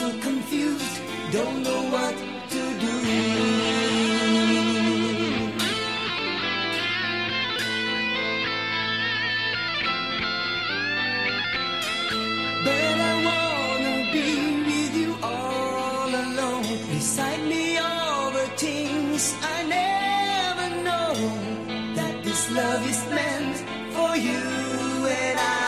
so confused, don't know what to do. But I wanna be with you all alone. Beside me, all the things I never know that this love is meant for you and I.